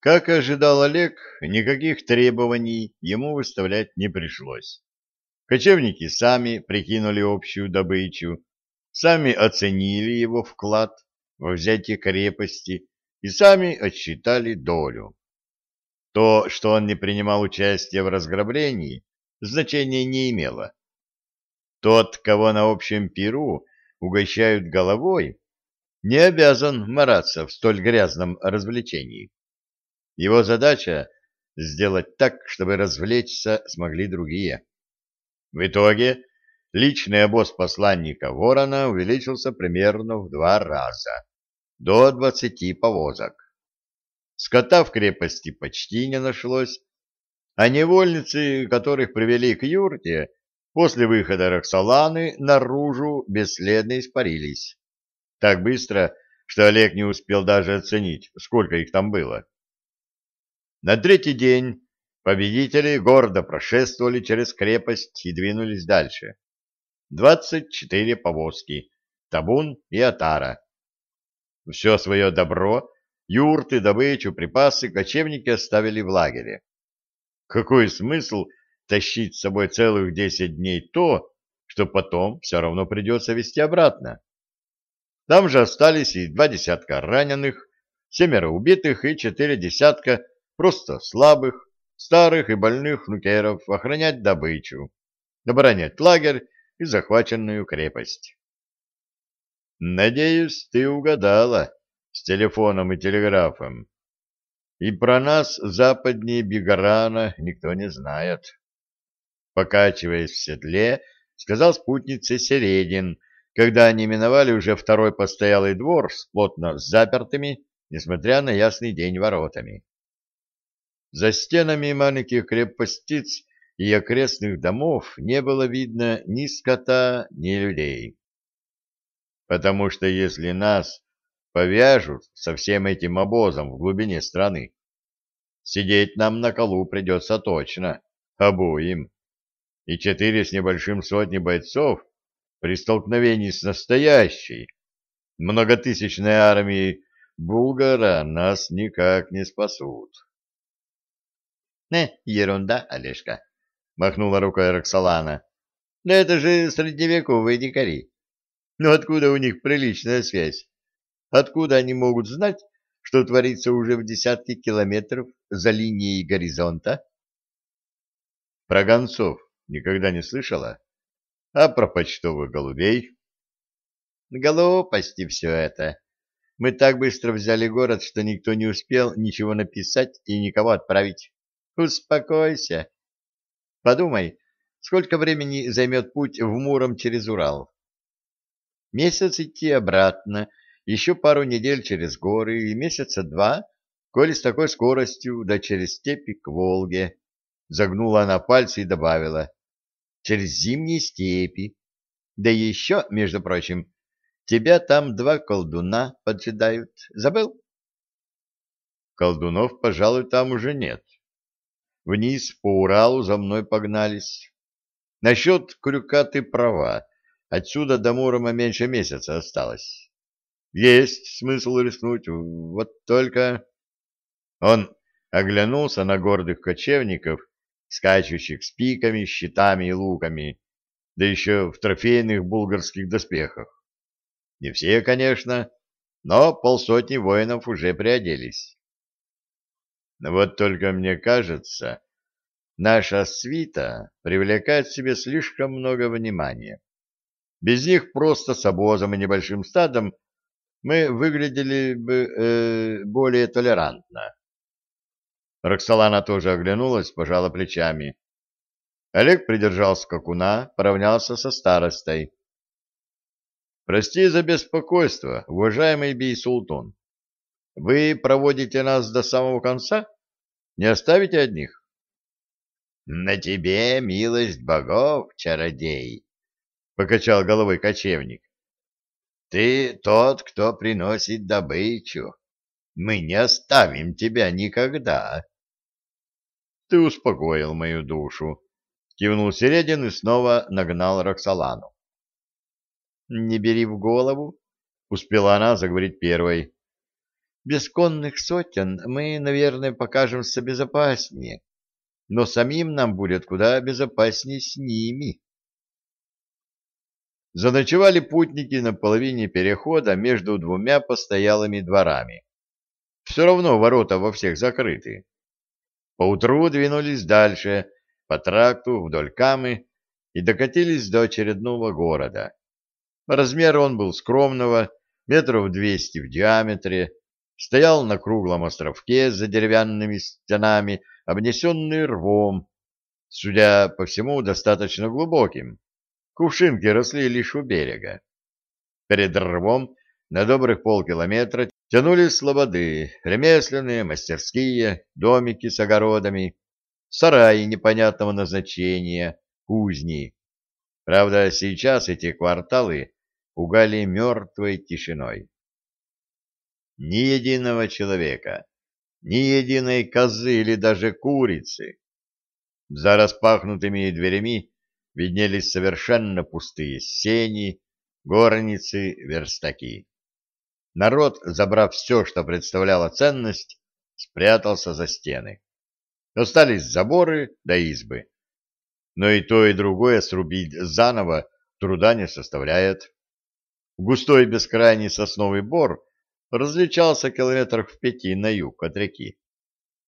Как ожидал Олег, никаких требований ему выставлять не пришлось. Кочевники сами прикинули общую добычу, сами оценили его вклад во взятие крепости и сами отсчитали долю. То, что он не принимал участия в разграблении, значения не имело. Тот, кого на общем пиру угощают головой, не обязан мараться в столь грязном развлечении. Его задача — сделать так, чтобы развлечься смогли другие. В итоге личный обоз посланника Ворона увеличился примерно в два раза, до двадцати повозок. Скота в крепости почти не нашлось, а невольницы, которых привели к юрте, после выхода Роксоланы наружу бесследно испарились. Так быстро, что Олег не успел даже оценить, сколько их там было. На третий день победители гордо прошествовали через крепость и двинулись дальше. Двадцать четыре повозки, табун и отара. Все свое добро, юрты, добычу, припасы кочевники оставили в лагере. Какой смысл тащить с собой целых десять дней то, что потом все равно придется везти обратно? Там же остались и два десятка раненых, семеро убитых и четыре десятка просто слабых, старых и больных нукеров охранять добычу, оборонять лагерь и захваченную крепость. Надеюсь, ты угадала с телефоном и телеграфом. И про нас западнее Бегарана никто не знает. Покачиваясь в седле, сказал спутнице Середин, когда они миновали уже второй постоялый двор с плотно запертыми, несмотря на ясный день, воротами. За стенами маленьких крепостиц и окрестных домов не было видно ни скота, ни людей. Потому что если нас повяжут со всем этим обозом в глубине страны, сидеть нам на колу придется точно, обоим. И четыре с небольшим сотни бойцов при столкновении с настоящей многотысячной армией Булгара нас никак не спасут. — Не, ерунда, Олежка, — махнула рукой Роксолана. — Да это же средневековые дикари. Ну откуда у них приличная связь? Откуда они могут знать, что творится уже в десятки километров за линией горизонта? Про гонцов никогда не слышала? А про почтовых голубей? Глупости все это. Мы так быстро взяли город, что никто не успел ничего написать и никого отправить. Успокойся. Подумай, сколько времени займет путь в Муром через Урал? Месяц идти обратно, еще пару недель через горы и месяца два, коли с такой скоростью, да через степи к Волге. Загнула она пальцы и добавила через зимние степи. Да еще, между прочим, тебя там два колдуна поджидают. Забыл? Колдунов, пожалуй, там уже нет. Вниз по Уралу за мной погнались. Насчет крюка ты права. Отсюда до Мурома меньше месяца осталось. Есть смысл рискнуть, вот только... Он оглянулся на гордых кочевников скачущих с пиками, щитами и луками, да еще в трофейных булгарских доспехах. Не все, конечно, но полсотни воинов уже приоделись. Вот только мне кажется, наша свита привлекает к себе слишком много внимания. Без них просто с обозом и небольшим стадом мы выглядели бы э, более толерантно. Роксолана тоже оглянулась, пожала плечами. Олег придержал скакуна, поравнялся со старостой. «Прости за беспокойство, уважаемый бей-султан. Вы проводите нас до самого конца? Не оставите одних?» «На тебе милость богов, чародей!» — покачал головой кочевник. «Ты тот, кто приносит добычу. Мы не оставим тебя никогда. Ты успокоил мою душу. Кивнул Середин и снова нагнал Роксолану. Не бери в голову, успела она заговорить первой. Без конных сотен мы, наверное, покажемся безопаснее, но самим нам будет куда безопаснее с ними. Заночевали путники на половине перехода между двумя постоялыми дворами. Все равно ворота во всех закрыты. Поутру двинулись дальше, по тракту вдоль Камы, и докатились до очередного города. Размер он был скромного, метров двести в диаметре, стоял на круглом островке за деревянными стенами, обнесенный рвом, судя по всему, достаточно глубоким. Кувшинки росли лишь у берега. Перед рвом на добрых полкилометра тянулись слободы, ремесленные, мастерские, домики с огородами, сараи непонятного назначения, кузни. Правда, сейчас эти кварталы пугали мертвой тишиной. Ни единого человека, ни единой козы или даже курицы. За распахнутыми дверями виднелись совершенно пустые сени, горницы, верстаки. Народ, забрав все, что представляло ценность, спрятался за стены. Остались заборы да избы. Но и то, и другое срубить заново труда не составляет. Густой бескрайний сосновый бор различался километрах в пяти на юг от реки.